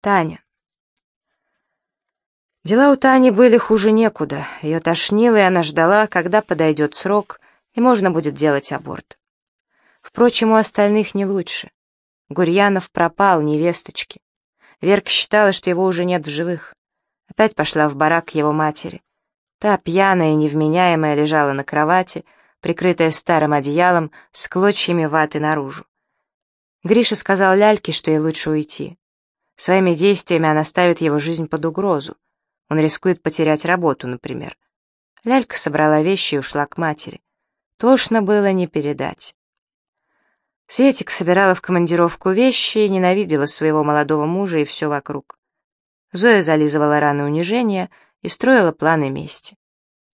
Таня. Дела у Тани были хуже некуда. Ее тошнило, и она ждала, когда подойдет срок, и можно будет делать аборт. Впрочем, у остальных не лучше. Гурьянов пропал, невесточки. Верка считала, что его уже нет в живых. Опять пошла в барак к его матери. Та, пьяная и невменяемая, лежала на кровати, прикрытая старым одеялом, с клочьями ваты наружу. Гриша сказал Ляльке, что ей лучше уйти. Своими действиями она ставит его жизнь под угрозу. Он рискует потерять работу, например. Лялька собрала вещи и ушла к матери. Тошно было не передать. Светик собирала в командировку вещи, ненавидела своего молодого мужа и все вокруг. Зоя зализывала раны унижения и строила планы мести.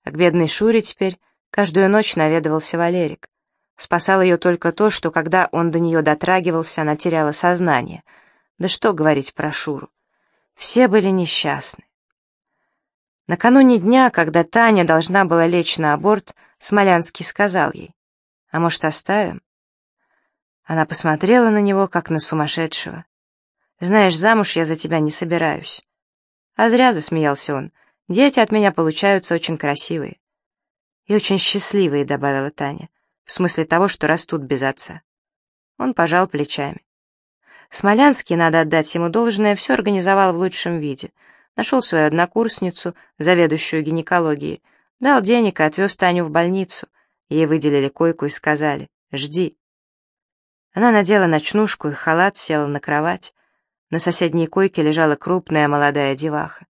А к бедной Шуре теперь каждую ночь наведывался Валерик. Спасал ее только то, что когда он до нее дотрагивался, она теряла сознание — да что говорить про Шуру. Все были несчастны. Накануне дня, когда Таня должна была лечь на аборт, Смолянский сказал ей, «А может, оставим?» Она посмотрела на него, как на сумасшедшего. «Знаешь, замуж я за тебя не собираюсь». «А зря», — засмеялся он, — «дети от меня получаются очень красивые». «И очень счастливые», — добавила Таня, в смысле того, что растут без отца. Он пожал плечами. Смолянский, надо отдать ему должное, все организовал в лучшем виде. Нашел свою однокурсницу, заведующую гинекологией, дал денег и отвез Таню в больницу. Ей выделили койку и сказали «Жди». Она надела ночнушку и халат, села на кровать. На соседней койке лежала крупная молодая деваха.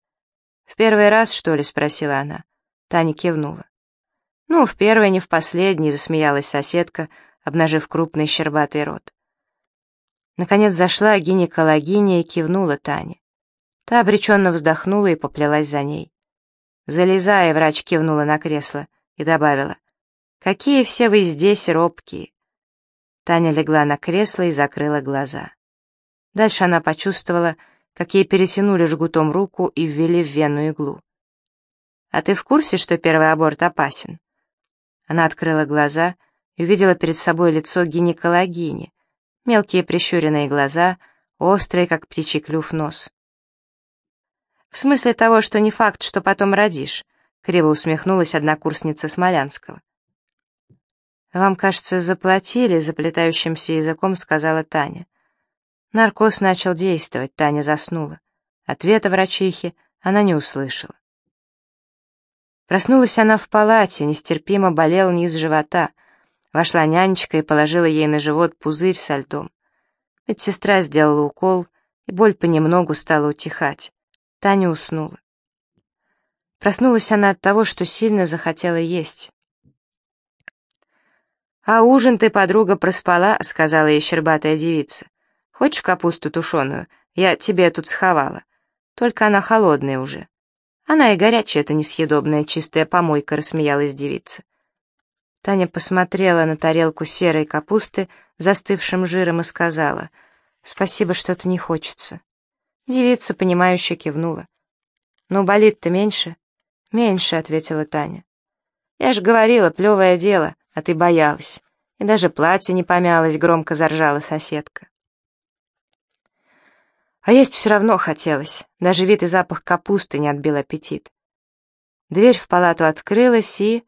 «В первый раз, что ли?» — спросила она. Таня кивнула. «Ну, в первый, не в последний», — засмеялась соседка, обнажив крупный щербатый рот. Наконец зашла гинекологиня и кивнула Тане. Та обреченно вздохнула и поплелась за ней. «Залезай», — врач кивнула на кресло и добавила. «Какие все вы здесь робкие!» Таня легла на кресло и закрыла глаза. Дальше она почувствовала, как ей перетянули жгутом руку и ввели в вену иглу. «А ты в курсе, что первый аборт опасен?» Она открыла глаза и увидела перед собой лицо гинекологини, мелкие прищуренные глаза, острый, как птичий клюв, нос. «В смысле того, что не факт, что потом родишь», — криво усмехнулась однокурсница Смолянского. «Вам, кажется, заплатили», — заплетающимся языком сказала Таня. Наркоз начал действовать, Таня заснула. Ответа врачихи она не услышала. Проснулась она в палате, нестерпимо болел низ живота — Вошла нянечка и положила ей на живот пузырь со льдом. Медсестра сделала укол, и боль понемногу стала утихать. Таня уснула. Проснулась она от того, что сильно захотела есть. «А ужин ты, подруга, проспала», — сказала ей щербатая девица. «Хочешь капусту тушеную? Я тебе тут сховала. Только она холодная уже». Она и горячая, это несъедобная чистая помойка, рассмеялась девица. Таня посмотрела на тарелку серой капусты, застывшим жиром, и сказала, «Спасибо, что-то не хочется». Девица, понимающе кивнула. «Ну, болит-то меньше?» «Меньше», — ответила Таня. «Я ж говорила, плевое дело, а ты боялась. И даже платье не помялось», — громко заржала соседка. А есть все равно хотелось, даже вид и запах капусты не отбил аппетит. Дверь в палату открылась, и...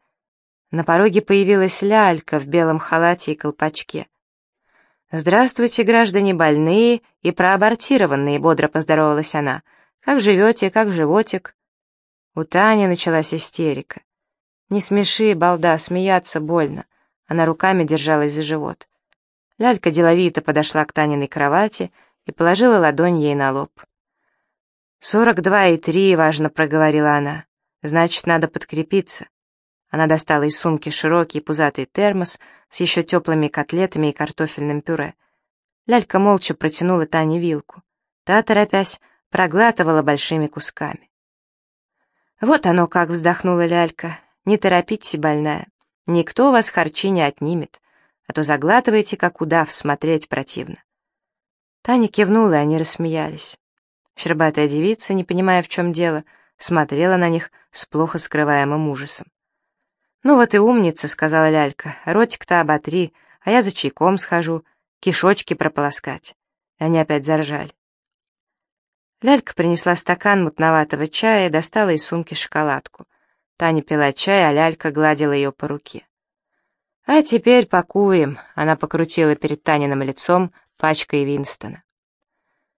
На пороге появилась лялька в белом халате и колпачке. «Здравствуйте, граждане больные и проабортированные», — бодро поздоровалась она. «Как живете, как животик?» У Тани началась истерика. «Не смеши, балда, смеяться больно». Она руками держалась за живот. Лялька деловито подошла к Таниной кровати и положила ладонь ей на лоб. «Сорок два и три», — важно проговорила она. «Значит, надо подкрепиться». Она достала из сумки широкий пузатый термос с еще теплыми котлетами и картофельным пюре. Лялька молча протянула Тане вилку. Та, торопясь, проглатывала большими кусками. «Вот оно как!» — вздохнула Лялька. «Не торопитесь, больная. Никто вас харчи не отнимет, а то заглатываете, как удав, смотреть противно». Таня кивнула, и они рассмеялись. Щербатая девица, не понимая, в чем дело, смотрела на них с плохо скрываемым ужасом. «Ну вот и умница», — сказала лялька, — «ротик-то оботри, а я за чайком схожу, кишочки прополоскать». Они опять заржали. Лялька принесла стакан мутноватого чая и достала из сумки шоколадку. Таня пила чай, а Лялька гладила ее по руке. «А теперь покурим», — она покрутила перед Таниным лицом пачкой Винстона.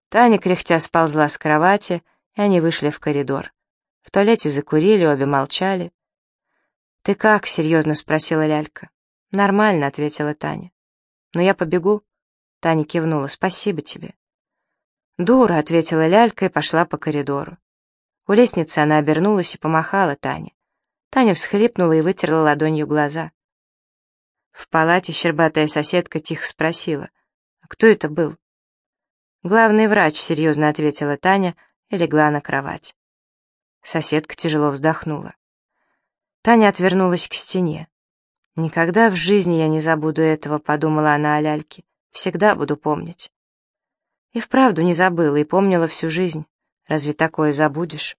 Таня, кряхтя, сползла с кровати, и они вышли в коридор. В туалете закурили, обе молчали. «Ты как?» — серьезно спросила Лялька. «Нормально», — ответила Таня. «Но я побегу?» Таня кивнула. «Спасибо тебе». «Дура», — ответила Лялька и пошла по коридору. У лестницы она обернулась и помахала Тане. Таня всхлипнула и вытерла ладонью глаза. В палате щербатая соседка тихо спросила, «А кто это был?» «Главный врач», — серьезно ответила Таня и легла на кровать. Соседка тяжело вздохнула. Таня отвернулась к стене. «Никогда в жизни я не забуду этого», — подумала она о ляльке. «Всегда буду помнить». И вправду не забыла и помнила всю жизнь. Разве такое забудешь?